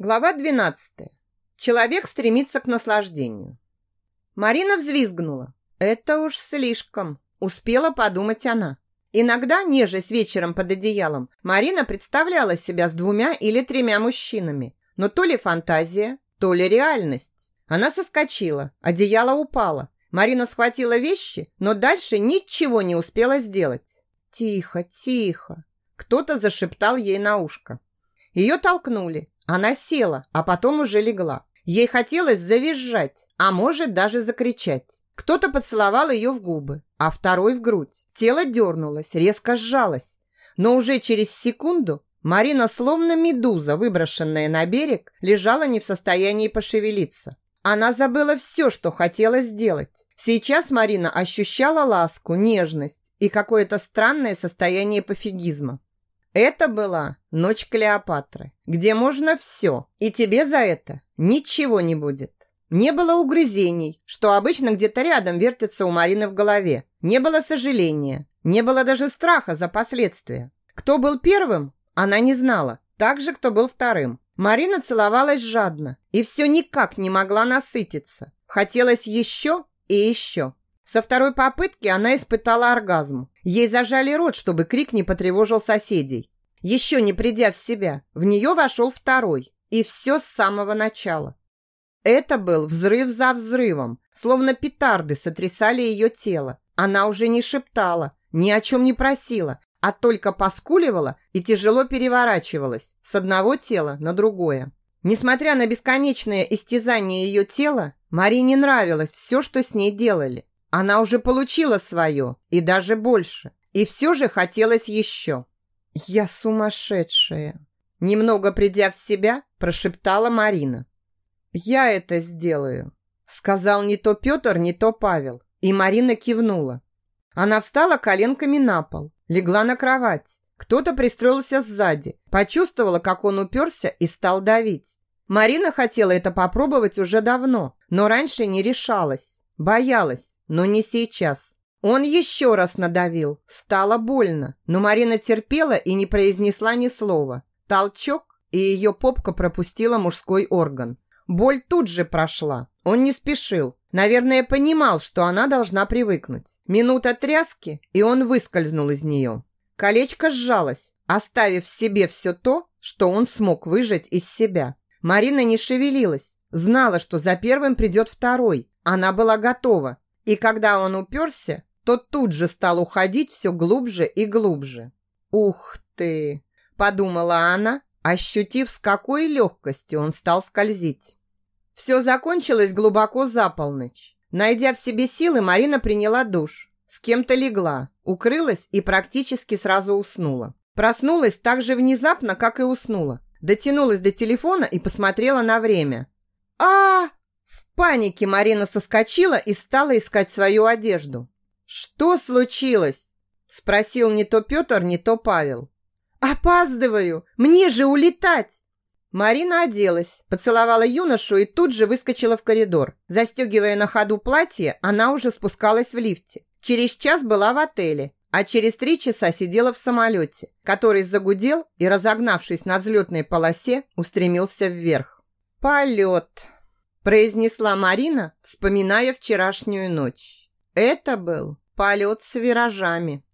Глава 12. Человек стремится к наслаждению. Марина взвизгнула. Это уж слишком, успела подумать она. Иногда, нежесть вечером под одеялом, Марина представляла себя с двумя или тремя мужчинами. Но то ли фантазия, то ли реальность. Она соскочила, одеяло упало. Марина схватила вещи, но дальше ничего не успела сделать. Тихо, тихо. Кто-то зашептал ей на ушко. Ее толкнули, она села, а потом уже легла. Ей хотелось завизжать, а может даже закричать. Кто-то поцеловал ее в губы, а второй в грудь. Тело дернулось, резко сжалось. Но уже через секунду Марина, словно медуза, выброшенная на берег, лежала не в состоянии пошевелиться. Она забыла все, что хотела сделать. Сейчас Марина ощущала ласку, нежность и какое-то странное состояние пофигизма. Это была ночь Клеопатры, где можно все, и тебе за это ничего не будет. Не было угрызений, что обычно где-то рядом вертится у Марины в голове. Не было сожаления, не было даже страха за последствия. Кто был первым, она не знала, так же, кто был вторым. Марина целовалась жадно и все никак не могла насытиться. Хотелось еще и еще. Со второй попытки она испытала оргазм. Ей зажали рот, чтобы крик не потревожил соседей. Еще не придя в себя, в нее вошел второй. И все с самого начала. Это был взрыв за взрывом, словно петарды сотрясали ее тело. Она уже не шептала, ни о чем не просила, а только поскуливала и тяжело переворачивалась с одного тела на другое. Несмотря на бесконечное истязание ее тела, Марине нравилось все, что с ней делали. Она уже получила свое, и даже больше. И все же хотелось еще. «Я сумасшедшая!» Немного придя в себя, прошептала Марина. «Я это сделаю», сказал не то Петр, не то Павел. И Марина кивнула. Она встала коленками на пол, легла на кровать. Кто-то пристроился сзади, почувствовала, как он уперся и стал давить. Марина хотела это попробовать уже давно, но раньше не решалась, боялась но не сейчас. Он еще раз надавил. Стало больно, но Марина терпела и не произнесла ни слова. Толчок, и ее попка пропустила мужской орган. Боль тут же прошла. Он не спешил. Наверное, понимал, что она должна привыкнуть. Минута тряски, и он выскользнул из нее. Колечко сжалось, оставив в себе все то, что он смог выжать из себя. Марина не шевелилась, знала, что за первым придет второй. Она была готова, и когда он уперся, то тут же стал уходить все глубже и глубже. «Ух ты!» – подумала она, ощутив, с какой легкостью он стал скользить. Все закончилось глубоко за полночь. Найдя в себе силы, Марина приняла душ. С кем-то легла, укрылась и практически сразу уснула. Проснулась так же внезапно, как и уснула. Дотянулась до телефона и посмотрела на время. а, -а, -а панике Марина соскочила и стала искать свою одежду. «Что случилось?» Спросил не то Петр, не то Павел. «Опаздываю! Мне же улетать!» Марина оделась, поцеловала юношу и тут же выскочила в коридор. Застегивая на ходу платье, она уже спускалась в лифте. Через час была в отеле, а через три часа сидела в самолете, который загудел и, разогнавшись на взлетной полосе, устремился вверх. Полет произнесла Марина, вспоминая вчерашнюю ночь. Это был полет с виражами.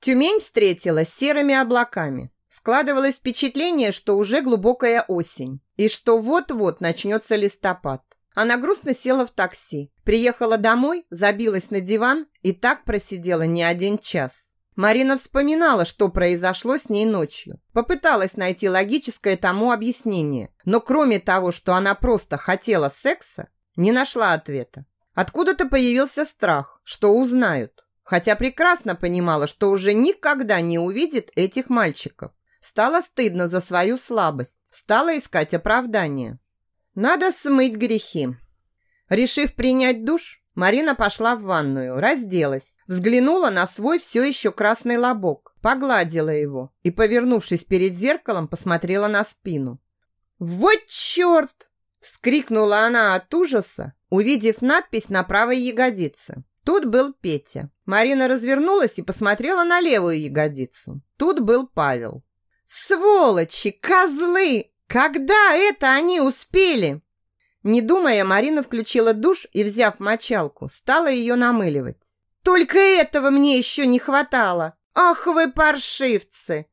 Тюмень встретила серыми облаками. Складывалось впечатление, что уже глубокая осень и что вот-вот начнется листопад. Она грустно села в такси, приехала домой, забилась на диван и так просидела не один час. Марина вспоминала, что произошло с ней ночью. Попыталась найти логическое тому объяснение, но кроме того, что она просто хотела секса, не нашла ответа. Откуда-то появился страх, что узнают, хотя прекрасно понимала, что уже никогда не увидит этих мальчиков. Стало стыдно за свою слабость, стала искать оправдание. Надо смыть грехи. Решив принять душ, Марина пошла в ванную, разделась, взглянула на свой все еще красный лобок, погладила его и, повернувшись перед зеркалом, посмотрела на спину. «Вот черт!» – вскрикнула она от ужаса, увидев надпись на правой ягодице. Тут был Петя. Марина развернулась и посмотрела на левую ягодицу. Тут был Павел. «Сволочи! Козлы!» Когда это они успели? Не думая, Марина включила душ и, взяв мочалку, стала ее намыливать. Только этого мне еще не хватало. Ах вы паршивцы!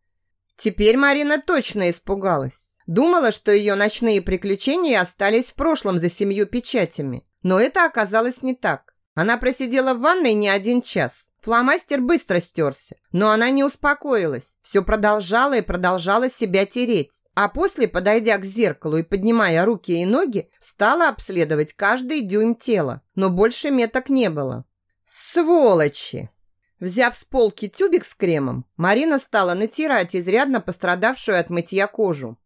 Теперь Марина точно испугалась. Думала, что ее ночные приключения остались в прошлом за семью печатями. Но это оказалось не так. Она просидела в ванной не один час. Фломастер быстро стерся, но она не успокоилась. Все продолжала и продолжала себя тереть. А после, подойдя к зеркалу и поднимая руки и ноги, стала обследовать каждый дюйм тела. Но больше меток не было. Сволочи! Взяв с полки тюбик с кремом, Марина стала натирать изрядно пострадавшую от мытья кожу.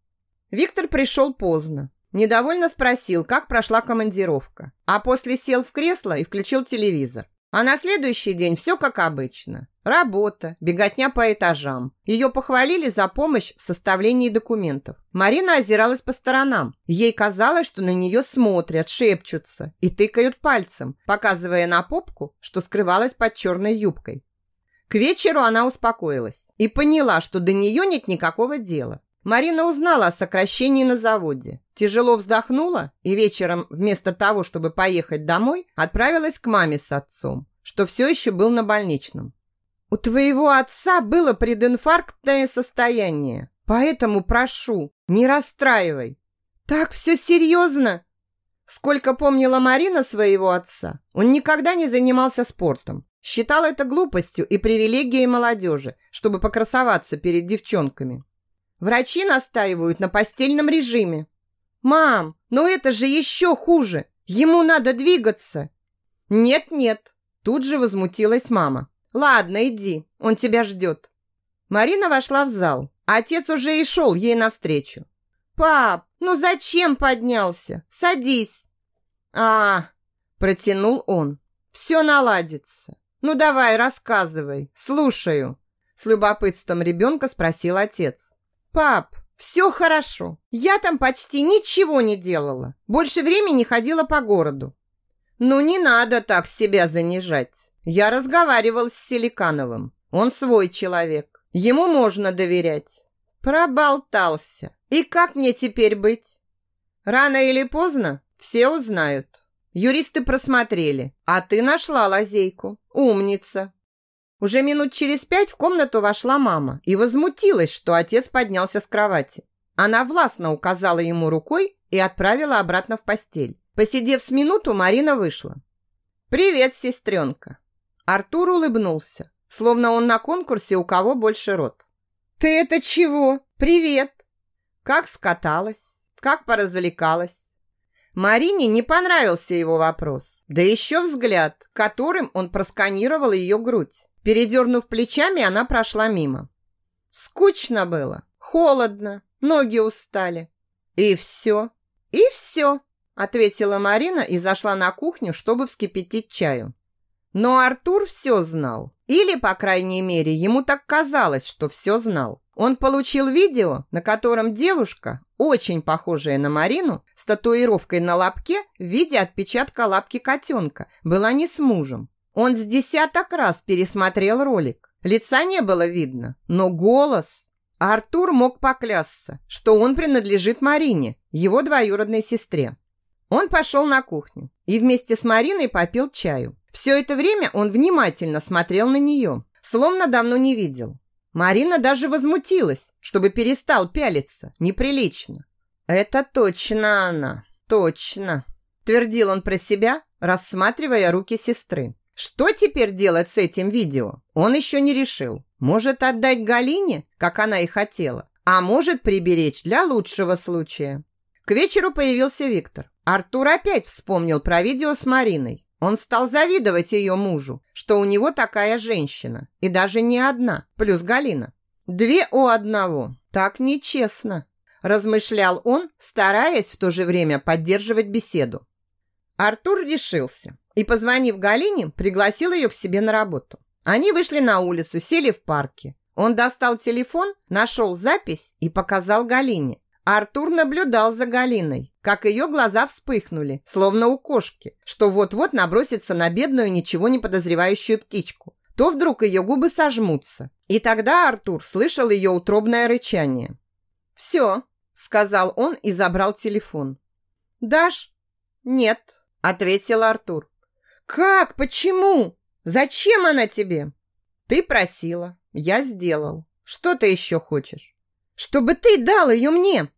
Виктор пришел поздно. Недовольно спросил, как прошла командировка. А после сел в кресло и включил телевизор. А на следующий день все как обычно. Работа, беготня по этажам. Ее похвалили за помощь в составлении документов. Марина озиралась по сторонам. Ей казалось, что на нее смотрят, шепчутся и тыкают пальцем, показывая на попку, что скрывалась под черной юбкой. К вечеру она успокоилась и поняла, что до нее нет никакого дела. Марина узнала о сокращении на заводе. Тяжело вздохнула и вечером, вместо того, чтобы поехать домой, отправилась к маме с отцом, что все еще был на больничном. «У твоего отца было прединфарктное состояние, поэтому прошу, не расстраивай». «Так все серьезно?» Сколько помнила Марина своего отца, он никогда не занимался спортом. Считал это глупостью и привилегией молодежи, чтобы покрасоваться перед девчонками. Врачи настаивают на постельном режиме. Мам, но это же еще хуже. Ему надо двигаться. Нет-нет, тут же возмутилась мама. Ладно, иди, он тебя ждет. Марина вошла в зал. Отец уже и шел ей навстречу. Пап, ну зачем поднялся? Садись. А, протянул он. Все наладится. Ну давай, рассказывай. Слушаю. С любопытством ребенка спросил отец. «Пап, все хорошо. Я там почти ничего не делала. Больше времени ходила по городу». «Ну, не надо так себя занижать. Я разговаривал с Селикановым. Он свой человек. Ему можно доверять». Проболтался. «И как мне теперь быть?» «Рано или поздно все узнают. Юристы просмотрели, а ты нашла лазейку. Умница!» Уже минут через пять в комнату вошла мама и возмутилась, что отец поднялся с кровати. Она властно указала ему рукой и отправила обратно в постель. Посидев с минуту, Марина вышла. «Привет, сестренка!» Артур улыбнулся, словно он на конкурсе «У кого больше рот». «Ты это чего? Привет!» Как скаталась, как поразвлекалась. Марине не понравился его вопрос, да еще взгляд, которым он просканировал ее грудь. Передернув плечами, она прошла мимо. Скучно было, холодно, ноги устали. И все, и все, ответила Марина и зашла на кухню, чтобы вскипятить чаю. Но Артур все знал. Или, по крайней мере, ему так казалось, что все знал. Он получил видео, на котором девушка, очень похожая на Марину, с татуировкой на лобке в виде отпечатка лапки котенка, была не с мужем, он с десяток раз пересмотрел ролик. Лица не было видно, но голос... Артур мог поклясться, что он принадлежит Марине, его двоюродной сестре. Он пошел на кухню и вместе с Мариной попил чаю. Все это время он внимательно смотрел на нее, словно давно не видел. Марина даже возмутилась, чтобы перестал пялиться. Неприлично. «Это точно она, точно», – твердил он про себя, рассматривая руки сестры. Что теперь делать с этим видео? Он еще не решил. Может отдать Галине, как она и хотела, а может приберечь для лучшего случая. К вечеру появился Виктор. Артур опять вспомнил про видео с Мариной. Он стал завидовать ее мужу, что у него такая женщина, и даже не одна, плюс Галина. Две у одного. Так нечестно, размышлял он, стараясь в то же время поддерживать беседу. Артур решился и, позвонив Галине, пригласил ее к себе на работу. Они вышли на улицу, сели в парке. Он достал телефон, нашел запись и показал Галине. Артур наблюдал за Галиной, как ее глаза вспыхнули, словно у кошки, что вот-вот набросится на бедную, ничего не подозревающую птичку. То вдруг ее губы сожмутся. И тогда Артур слышал ее утробное рычание. «Все, сказал он и забрал телефон. «Дашь?» «Нет», – ответил Артур. «Как? Почему? Зачем она тебе?» «Ты просила. Я сделал. Что ты еще хочешь?» «Чтобы ты дал ее мне!»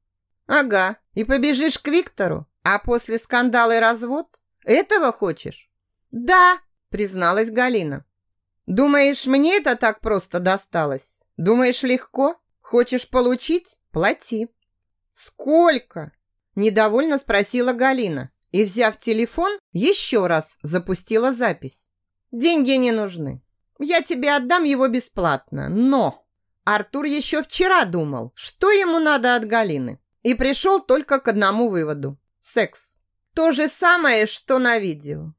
«Ага. И побежишь к Виктору? А после скандала и развод? Этого хочешь?» «Да», – призналась Галина. «Думаешь, мне это так просто досталось? Думаешь, легко? Хочешь получить? Плати». «Сколько?» – недовольно спросила Галина и, взяв телефон, еще раз запустила запись. «Деньги не нужны. Я тебе отдам его бесплатно, но...» Артур еще вчера думал, что ему надо от Галины, и пришел только к одному выводу – секс. То же самое, что на видео.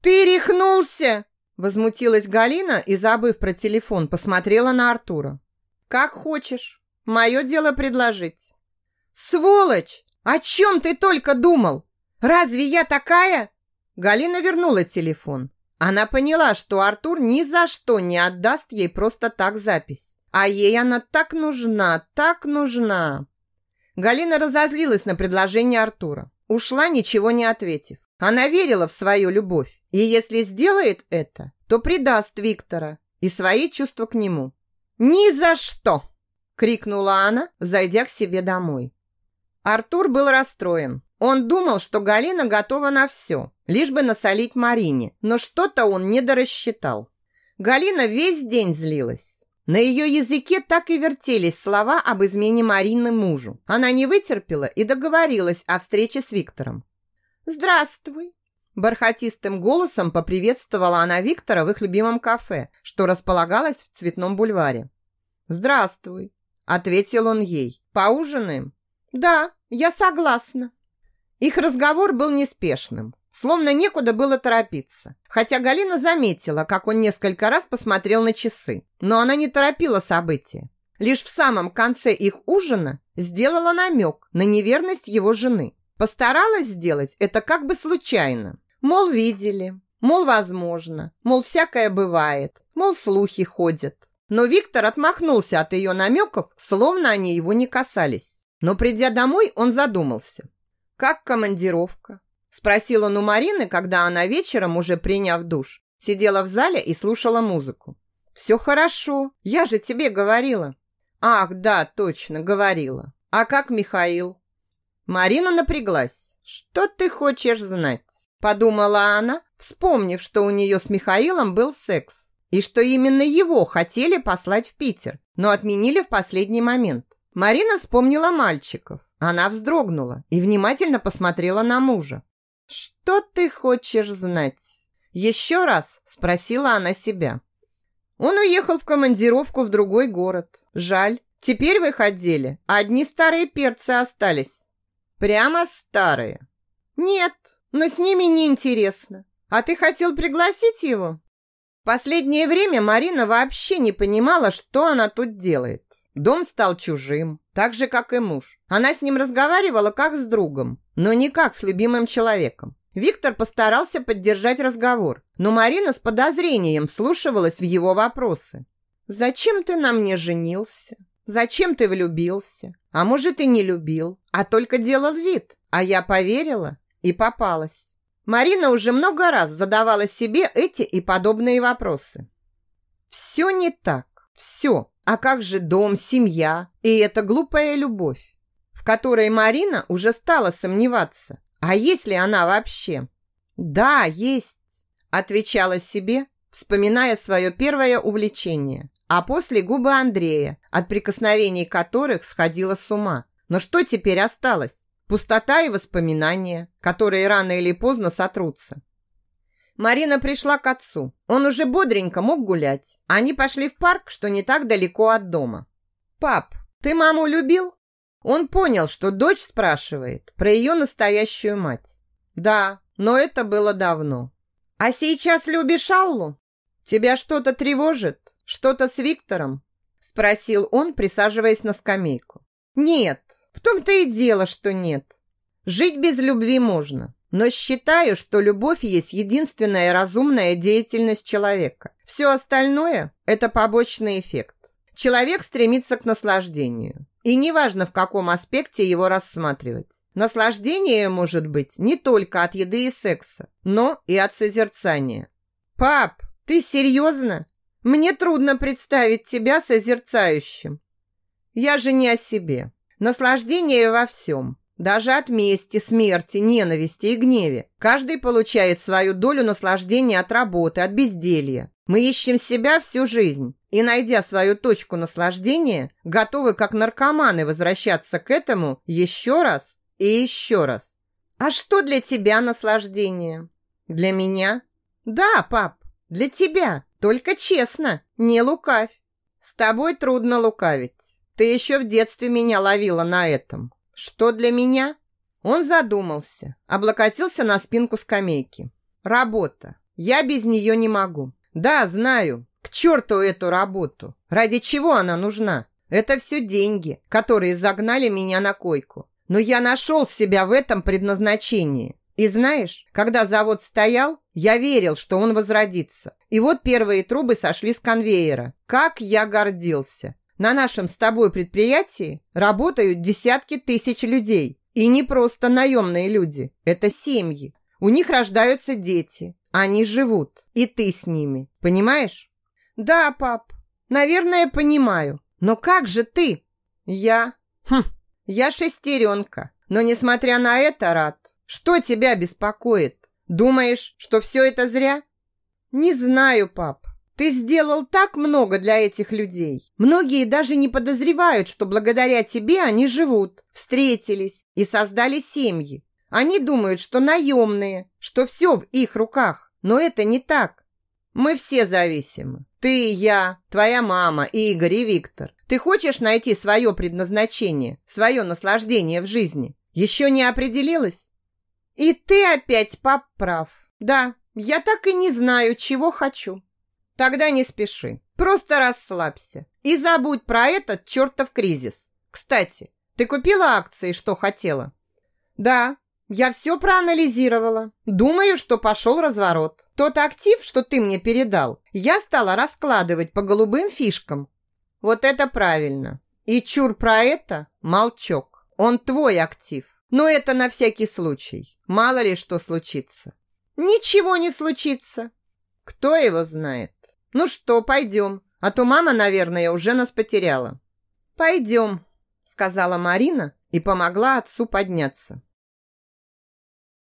«Ты рехнулся!» – возмутилась Галина и, забыв про телефон, посмотрела на Артура. «Как хочешь. Мое дело предложить». «Сволочь! О чем ты только думал? Разве я такая?» Галина вернула телефон. Она поняла, что Артур ни за что не отдаст ей просто так запись. А ей она так нужна, так нужна. Галина разозлилась на предложение Артура. Ушла, ничего не ответив. Она верила в свою любовь. И если сделает это, то предаст Виктора и свои чувства к нему. «Ни за что!» – крикнула она, зайдя к себе домой. Артур был расстроен. Он думал, что Галина готова на все, лишь бы насолить Марине, но что-то он недорассчитал. Галина весь день злилась. На ее языке так и вертелись слова об измене Марины мужу. Она не вытерпела и договорилась о встрече с Виктором. «Здравствуй!» Бархатистым голосом поприветствовала она Виктора в их любимом кафе, что располагалось в Цветном бульваре. «Здравствуй!» – ответил он ей. «Поужинаем?» «Да, я согласна». Их разговор был неспешным, словно некуда было торопиться. Хотя Галина заметила, как он несколько раз посмотрел на часы, но она не торопила события. Лишь в самом конце их ужина сделала намек на неверность его жены. Постаралась сделать это как бы случайно. Мол, видели, мол, возможно, мол, всякое бывает, мол, слухи ходят. Но Виктор отмахнулся от ее намеков, словно они его не касались. Но придя домой, он задумался. «Как командировка?» Спросил он у Марины, когда она вечером, уже приняв душ, сидела в зале и слушала музыку. «Все хорошо, я же тебе говорила». «Ах, да, точно, говорила. А как Михаил?» Марина напряглась. «Что ты хочешь знать?» Подумала она, вспомнив, что у нее с Михаилом был секс. И что именно его хотели послать в Питер, но отменили в последний момент. Марина вспомнила мальчиков. Она вздрогнула и внимательно посмотрела на мужа. «Что ты хочешь знать?» Еще раз спросила она себя. Он уехал в командировку в другой город. Жаль. Теперь в их отделе одни старые перцы остались. Прямо старые. Нет, но с ними неинтересно. А ты хотел пригласить его? Последнее время Марина вообще не понимала, что она тут делает. Дом стал чужим, так же, как и муж. Она с ним разговаривала как с другом, но не как с любимым человеком. Виктор постарался поддержать разговор, но Марина с подозрением слушалась в его вопросы. «Зачем ты на мне женился? Зачем ты влюбился? А может, и не любил, а только делал вид? А я поверила и попалась». Марина уже много раз задавала себе эти и подобные вопросы. «Все не так. Все. А как же дом, семья и эта глупая любовь, в которой Марина уже стала сомневаться. А есть ли она вообще? Да, есть, отвечала себе, вспоминая свое первое увлечение, а после губы Андрея, от прикосновений которых сходила с ума. Но что теперь осталось? Пустота и воспоминания, которые рано или поздно сотрутся. Марина пришла к отцу. Он уже бодренько мог гулять. Они пошли в парк, что не так далеко от дома. «Пап, ты маму любил?» Он понял, что дочь спрашивает про ее настоящую мать. «Да, но это было давно». «А сейчас любишь Аллу? Тебя что-то тревожит? Что-то с Виктором?» Спросил он, присаживаясь на скамейку. «Нет, в том-то и дело, что нет. Жить без любви можно. Но считаю, что любовь есть единственная разумная деятельность человека. Все остальное – это побочный эффект. Человек стремится к наслаждению. И неважно, в каком аспекте его рассматривать. Наслаждение может быть не только от еды и секса, но и от созерцания. «Пап, ты серьезно? Мне трудно представить тебя созерцающим. Я же не о себе. Наслаждение во всем. Даже от мести, смерти, ненависти и гневе. Каждый получает свою долю наслаждения от работы, от безделья. Мы ищем себя всю жизнь. И, найдя свою точку наслаждения, готовы, как наркоманы, возвращаться к этому еще раз и еще раз. А что для тебя наслаждение? Для меня? Да, пап, для тебя. Только честно, не лукавь. С тобой трудно лукавить. Ты еще в детстве меня ловила на этом. Что для меня? Он задумался, облокотился на спинку скамейки. Работа. Я без нее не могу. Да, знаю. К черту эту работу. Ради чего она нужна? Это все деньги, которые загнали меня на койку. Но я нашел себя в этом предназначении. И знаешь, когда завод стоял, я верил, что он возродится. И вот первые трубы сошли с конвейера. Как я гордился. На нашем с тобой предприятии работают десятки тысяч людей. И не просто наемные люди. Это семьи. У них рождаются дети. Они живут. И ты с ними. Понимаешь? Да, пап. Наверное, понимаю. Но как же ты? Я... Хм, я шестеренка. Но несмотря на это, рад. Что тебя беспокоит? Думаешь, что все это зря? Не знаю, пап. Ты сделал так много для этих людей. Многие даже не подозревают, что благодаря тебе они живут, встретились и создали семьи. Они думают, что наемные, что все в их руках. Но это не так. Мы все зависимы. Ты и я, твоя мама, Игорь и Виктор. Ты хочешь найти свое предназначение, свое наслаждение в жизни? Еще не определилась? И ты опять, пап, прав. Да, я так и не знаю, чего хочу. Тогда не спеши. Просто расслабься. И забудь про этот чертов кризис. Кстати, ты купила акции, что хотела? Да, я все проанализировала. Думаю, что пошел разворот. Тот актив, что ты мне передал, я стала раскладывать по голубым фишкам. Вот это правильно. И чур про это молчок. Он твой актив. Но это на всякий случай. Мало ли что случится. Ничего не случится. Кто его знает? «Ну что, пойдем, а то мама, наверное, уже нас потеряла». «Пойдем», — сказала Марина и помогла отцу подняться.